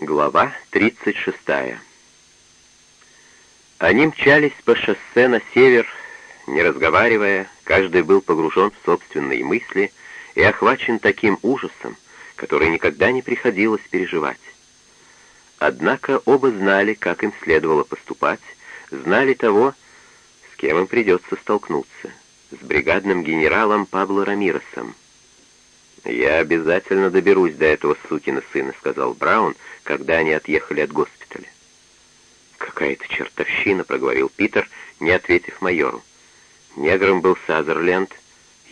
Глава 36. Они мчались по шоссе на север, не разговаривая, каждый был погружен в собственные мысли и охвачен таким ужасом, который никогда не приходилось переживать. Однако оба знали, как им следовало поступать, знали того, с кем им придется столкнуться, с бригадным генералом Пабло Рамиросом. «Я обязательно доберусь до этого сукина сына», — сказал Браун, когда они отъехали от госпиталя. «Какая-то чертовщина», — проговорил Питер, не ответив майору. Негром был Сазерленд,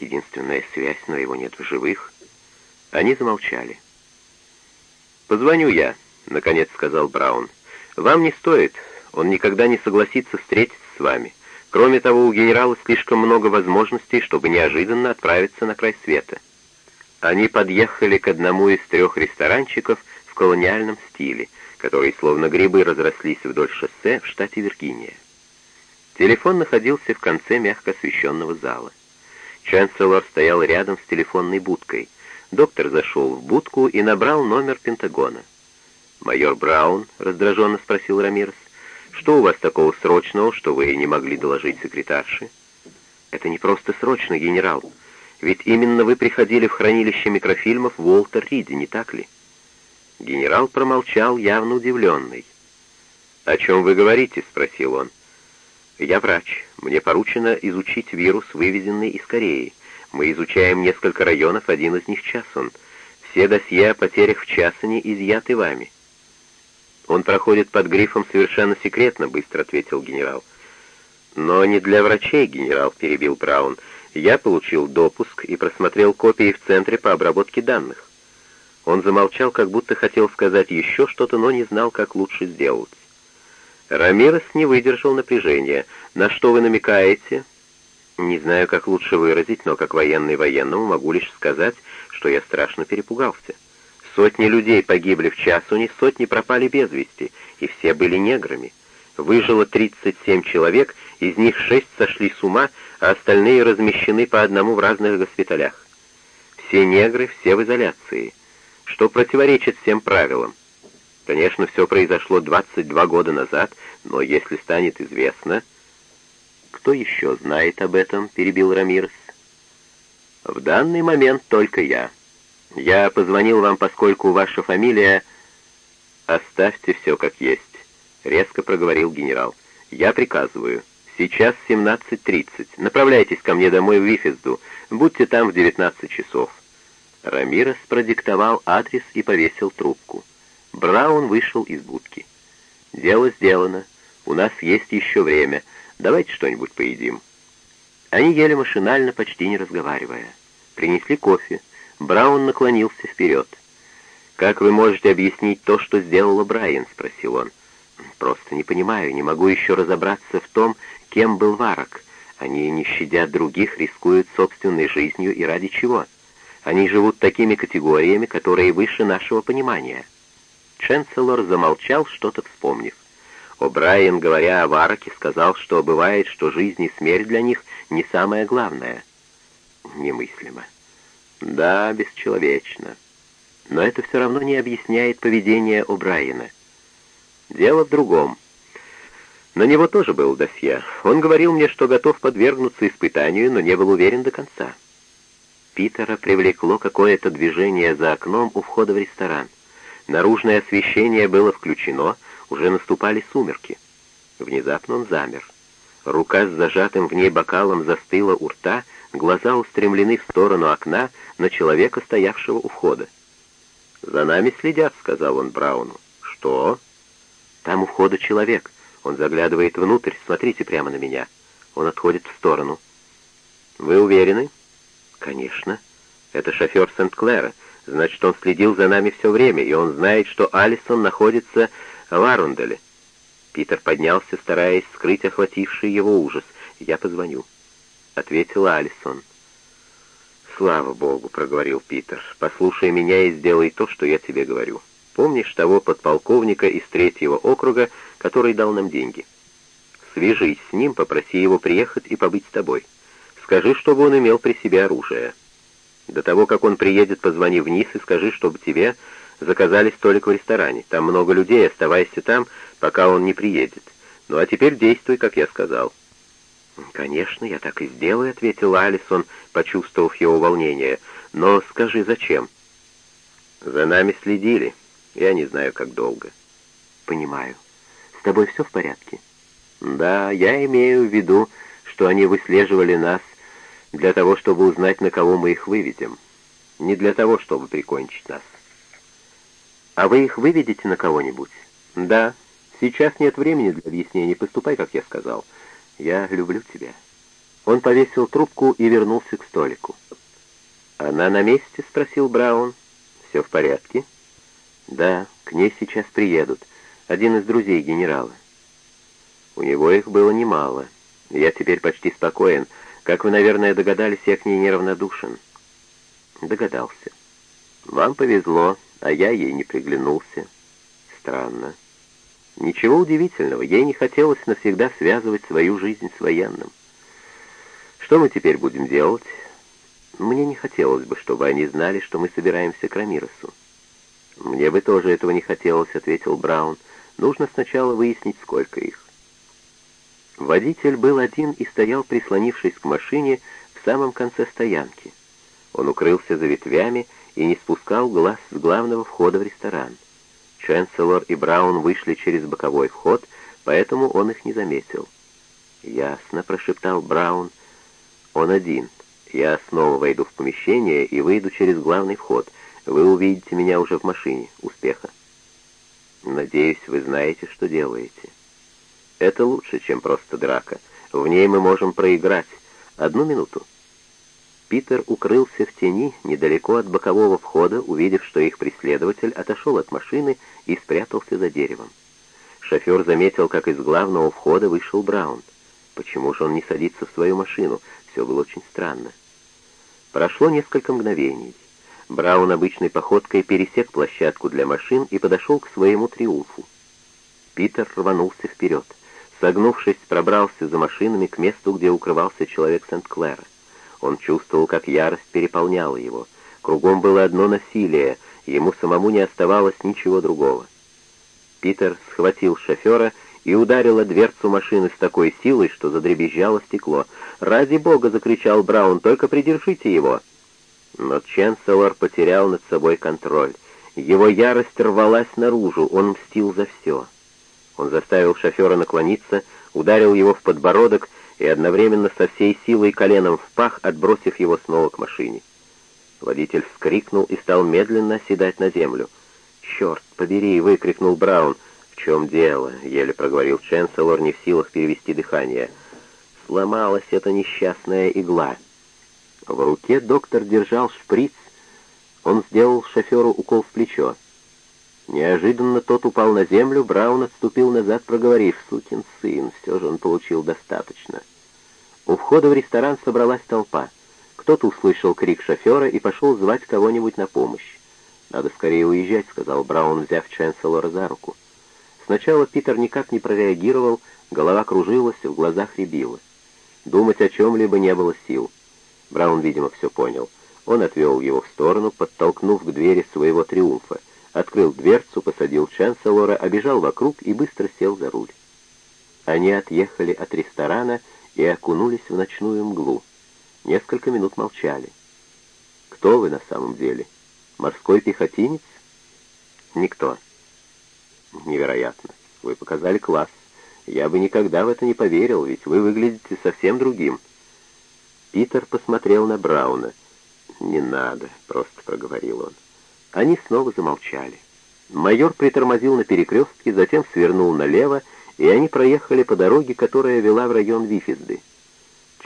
единственная связь, но его нет в живых. Они замолчали. «Позвоню я», — наконец сказал Браун. «Вам не стоит, он никогда не согласится встретиться с вами. Кроме того, у генерала слишком много возможностей, чтобы неожиданно отправиться на край света». Они подъехали к одному из трех ресторанчиков в колониальном стиле, которые словно грибы разрослись вдоль шоссе в штате Виргиния. Телефон находился в конце мягко освещенного зала. Чанселор стоял рядом с телефонной будкой. Доктор зашел в будку и набрал номер Пентагона. «Майор Браун?» — раздраженно спросил Рамирес. «Что у вас такого срочного, что вы не могли доложить секретарше?» «Это не просто срочно, генерал. Ведь именно вы приходили в хранилище микрофильмов Уолтер Риди, не так ли?» Генерал промолчал, явно удивленный. «О чем вы говорите?» — спросил он. «Я врач. Мне поручено изучить вирус, вывезенный из Кореи. Мы изучаем несколько районов, один из них Часон. Все досье о потерях в Часоне изъяты вами». «Он проходит под грифом совершенно секретно», — быстро ответил генерал. «Но не для врачей, генерал», — перебил Браун. Я получил допуск и просмотрел копии в Центре по обработке данных. Он замолчал, как будто хотел сказать еще что-то, но не знал, как лучше сделать. Рамирес не выдержал напряжения. «На что вы намекаете?» «Не знаю, как лучше выразить, но как военный военному могу лишь сказать, что я страшно перепугался. Сотни людей погибли в Часуне, сотни пропали без вести, и все были неграми. Выжило 37 человек, из них шесть сошли с ума, а остальные размещены по одному в разных госпиталях. Все негры, все в изоляции, что противоречит всем правилам. Конечно, все произошло 22 года назад, но если станет известно... «Кто еще знает об этом?» — перебил Рамирес. «В данный момент только я. Я позвонил вам, поскольку ваша фамилия...» «Оставьте все как есть», — резко проговорил генерал. «Я приказываю». Сейчас 17.30. Направляйтесь ко мне домой в Вифезду. Будьте там в 19 часов». Рамирес продиктовал адрес и повесил трубку. Браун вышел из будки. «Дело сделано. У нас есть еще время. Давайте что-нибудь поедим». Они ели машинально, почти не разговаривая. Принесли кофе. Браун наклонился вперед. «Как вы можете объяснить то, что сделала Брайан?» — спросил он. «Просто не понимаю, не могу еще разобраться в том, Кем был Варок? Они, не щадя других, рискуют собственной жизнью и ради чего? Они живут такими категориями, которые выше нашего понимания. Ченселор замолчал, что-то вспомнив. О'Брайен, говоря о Вараке, сказал, что бывает, что жизнь и смерть для них не самое главное. Немыслимо. Да, бесчеловечно. Но это все равно не объясняет поведение О'Брайена. Дело в другом. На него тоже был досье. Он говорил мне, что готов подвергнуться испытанию, но не был уверен до конца. Питера привлекло какое-то движение за окном у входа в ресторан. Наружное освещение было включено, уже наступали сумерки. Внезапно он замер. Рука с зажатым в ней бокалом застыла у рта, глаза устремлены в сторону окна на человека, стоявшего у входа. «За нами следят», — сказал он Брауну. «Что?» «Там у входа человек. Он заглядывает внутрь, смотрите прямо на меня. Он отходит в сторону. Вы уверены? Конечно. Это шофер Сент-Клэра. Значит, он следил за нами все время, и он знает, что Алисон находится в Арунделе. Питер поднялся, стараясь скрыть охвативший его ужас. «Я позвоню», — ответила Алисон. «Слава Богу», — проговорил Питер, — «послушай меня и сделай то, что я тебе говорю». Помнишь того подполковника из третьего округа, который дал нам деньги? Свяжись с ним, попроси его приехать и побыть с тобой. Скажи, чтобы он имел при себе оружие. До того, как он приедет, позвони вниз и скажи, чтобы тебе Заказали столик в ресторане. Там много людей, оставайся там, пока он не приедет. Ну а теперь действуй, как я сказал». «Конечно, я так и сделаю», — ответил Алисон, почувствовав его волнение. «Но скажи, зачем?» «За нами следили. Я не знаю, как долго». «Понимаю. С тобой все в порядке?» «Да, я имею в виду, что они выслеживали нас для того, чтобы узнать, на кого мы их выведем. Не для того, чтобы прикончить нас». «А вы их выведете на кого-нибудь?» «Да. Сейчас нет времени для объяснений. Поступай, как я сказал». Я люблю тебя». Он повесил трубку и вернулся к столику. «Она на месте?» — спросил Браун. «Все в порядке?» «Да, к ней сейчас приедут. Один из друзей генерала». «У него их было немало. Я теперь почти спокоен. Как вы, наверное, догадались, я к ней неравнодушен». «Догадался. Вам повезло, а я ей не приглянулся. Странно». Ничего удивительного, ей не хотелось навсегда связывать свою жизнь с военным. Что мы теперь будем делать? Мне не хотелось бы, чтобы они знали, что мы собираемся к Рамиросу. Мне бы тоже этого не хотелось, ответил Браун. Нужно сначала выяснить, сколько их. Водитель был один и стоял, прислонившись к машине в самом конце стоянки. Он укрылся за ветвями и не спускал глаз с главного входа в ресторан. Ченселор и Браун вышли через боковой вход, поэтому он их не заметил. «Ясно», — прошептал Браун. «Он один. Я снова войду в помещение и выйду через главный вход. Вы увидите меня уже в машине. Успеха». «Надеюсь, вы знаете, что делаете». «Это лучше, чем просто драка. В ней мы можем проиграть. Одну минуту». Питер укрылся в тени недалеко от бокового входа, увидев, что их преследователь отошел от машины и спрятался за деревом. Шофер заметил, как из главного входа вышел Браун. Почему же он не садится в свою машину? Все было очень странно. Прошло несколько мгновений. Браун обычной походкой пересек площадку для машин и подошел к своему триумфу. Питер рванулся вперед. Согнувшись, пробрался за машинами к месту, где укрывался человек Сент-Клэра. Он чувствовал, как ярость переполняла его. Кругом было одно насилие, ему самому не оставалось ничего другого. Питер схватил шофера и ударил о дверцу машины с такой силой, что задребезжало стекло. «Ради бога!» — закричал Браун. «Только придержите его!» Но Ченселор потерял над собой контроль. Его ярость рвалась наружу, он мстил за все. Он заставил шофера наклониться, ударил его в подбородок и одновременно со всей силой коленом в пах, отбросив его снова к машине. Водитель вскрикнул и стал медленно оседать на землю. «Черт побери!» — выкрикнул Браун. «В чем дело?» — еле проговорил Ченселор, не в силах перевести дыхание. «Сломалась эта несчастная игла». В руке доктор держал шприц. Он сделал шоферу укол в плечо. Неожиданно тот упал на землю, Браун отступил назад, проговорив, «Сукин сын, все же он получил достаточно». У входа в ресторан собралась толпа. Кто-то услышал крик шофера и пошел звать кого-нибудь на помощь. «Надо скорее уезжать», — сказал Браун, взяв Ченселора за руку. Сначала Питер никак не прореагировал, голова кружилась, в глазах рябило. Думать о чем-либо не было сил. Браун, видимо, все понял. Он отвел его в сторону, подтолкнув к двери своего триумфа открыл дверцу, посадил Чанселора, обежал вокруг и быстро сел за руль. Они отъехали от ресторана и окунулись в ночную мглу. Несколько минут молчали. «Кто вы на самом деле? Морской пехотинец?» «Никто». «Невероятно. Вы показали класс. Я бы никогда в это не поверил, ведь вы выглядите совсем другим». Питер посмотрел на Брауна. «Не надо», — просто проговорил он. Они снова замолчали. Майор притормозил на перекрестке, затем свернул налево, и они проехали по дороге, которая вела в район Вифизды.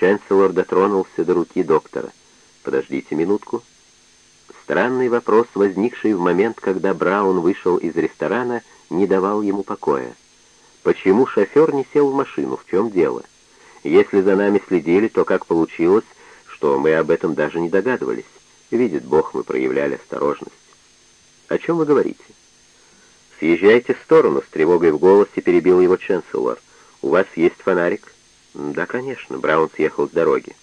Чанселор дотронулся до руки доктора. «Подождите минутку». Странный вопрос, возникший в момент, когда Браун вышел из ресторана, не давал ему покоя. Почему шофер не сел в машину? В чем дело? Если за нами следили, то как получилось, что мы об этом даже не догадывались? Видит Бог, мы проявляли осторожность. «О чем вы говорите?» «Съезжайте в сторону», — с тревогой в голосе перебил его Ченселор. «У вас есть фонарик?» «Да, конечно», — Браун съехал с дороги.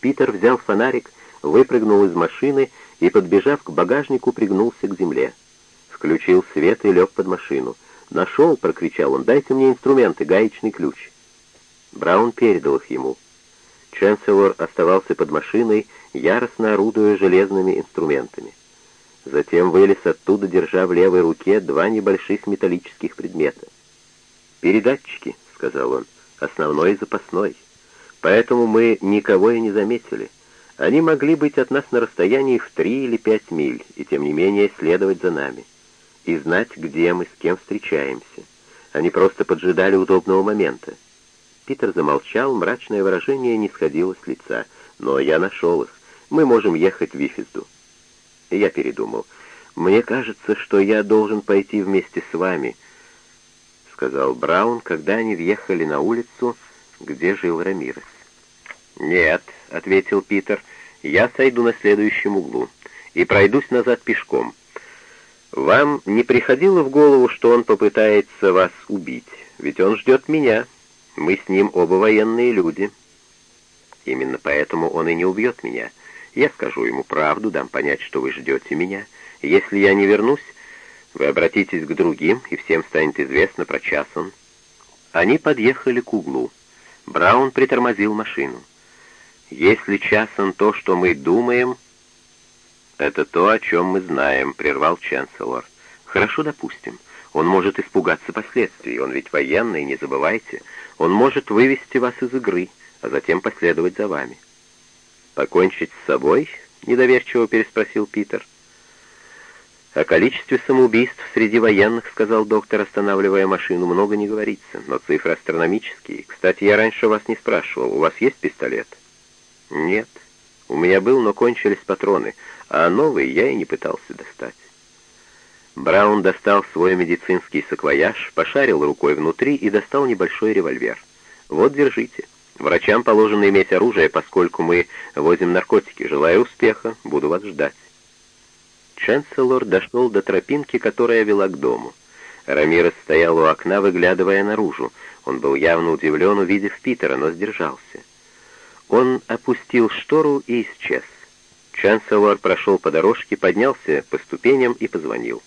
Питер взял фонарик, выпрыгнул из машины и, подбежав к багажнику, пригнулся к земле. Включил свет и лег под машину. «Нашел!» — прокричал он. «Дайте мне инструменты, гаечный ключ». Браун передал их ему. Ченселор оставался под машиной, яростно орудуя железными инструментами. Затем вылез оттуда, держа в левой руке два небольших металлических предмета. «Передатчики», — сказал он, — «основной и запасной. Поэтому мы никого и не заметили. Они могли быть от нас на расстоянии в три или пять миль, и тем не менее следовать за нами. И знать, где мы, с кем встречаемся. Они просто поджидали удобного момента. Питер замолчал, мрачное выражение не сходило с лица. «Но я нашел их. Мы можем ехать в Вифизду». Я передумал. «Мне кажется, что я должен пойти вместе с вами», — сказал Браун, когда они въехали на улицу, где жил Рамирес. «Нет», — ответил Питер, — «я сойду на следующем углу и пройдусь назад пешком. Вам не приходило в голову, что он попытается вас убить? Ведь он ждет меня». Мы с ним оба военные люди. Именно поэтому он и не убьет меня. Я скажу ему правду, дам понять, что вы ждете меня. Если я не вернусь, вы обратитесь к другим, и всем станет известно про час он. Они подъехали к углу. Браун притормозил машину. «Если Часон то, что мы думаем...» «Это то, о чем мы знаем», — прервал Чанселор. «Хорошо, допустим. Он может испугаться последствий. Он ведь военный, не забывайте. Он может вывести вас из игры, а затем последовать за вами. «Покончить с собой?» — недоверчиво переспросил Питер. «О количестве самоубийств среди военных, — сказал доктор, останавливая машину, — много не говорится, но цифры астрономические. Кстати, я раньше вас не спрашивал, у вас есть пистолет?» «Нет. У меня был, но кончились патроны, а новый я и не пытался достать». Браун достал свой медицинский саквояж, пошарил рукой внутри и достал небольшой револьвер. «Вот, держите. Врачам положено иметь оружие, поскольку мы возим наркотики. Желаю успеха, буду вас ждать». Ченселор дошел до тропинки, которая вела к дому. Рамирес стоял у окна, выглядывая наружу. Он был явно удивлен, увидев Питера, но сдержался. Он опустил штору и исчез. Чанселор прошел по дорожке, поднялся по ступеням и позвонил.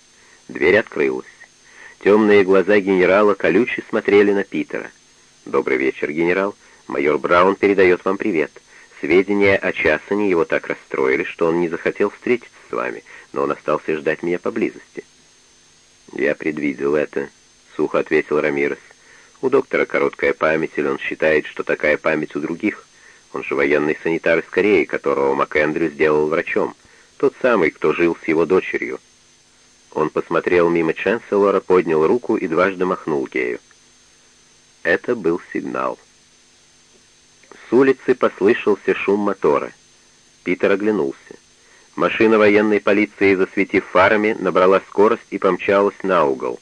Дверь открылась. Темные глаза генерала колюче смотрели на Питера. «Добрый вечер, генерал. Майор Браун передает вам привет. Сведения о Часане его так расстроили, что он не захотел встретиться с вами, но он остался ждать меня поблизости». «Я предвидел это», — сухо ответил Рамирес. «У доктора короткая память, или он считает, что такая память у других. Он же военный санитар из Кореи, которого МакЭндрю сделал врачом. Тот самый, кто жил с его дочерью». Он посмотрел мимо Ченселора, поднял руку и дважды махнул ею. Это был сигнал. С улицы послышался шум мотора. Питер оглянулся. Машина военной полиции, засветив фарами, набрала скорость и помчалась на угол.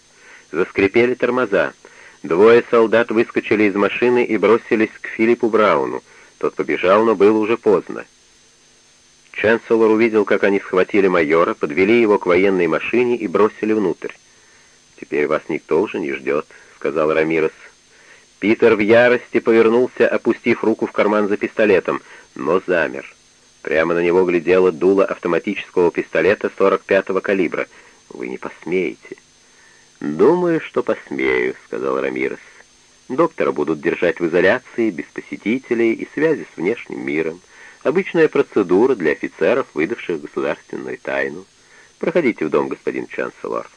Заскрипели тормоза. Двое солдат выскочили из машины и бросились к Филиппу Брауну. Тот побежал, но было уже поздно. Чанселор увидел, как они схватили майора, подвели его к военной машине и бросили внутрь. «Теперь вас никто уже не ждет», — сказал Рамирес. Питер в ярости повернулся, опустив руку в карман за пистолетом, но замер. Прямо на него глядело дуло автоматического пистолета 45-го калибра. «Вы не посмеете». «Думаю, что посмею», — сказал Рамирес. «Доктора будут держать в изоляции, без посетителей и связи с внешним миром. Обычная процедура для офицеров, выдавших государственную тайну. Проходите в дом, господин Чанселор.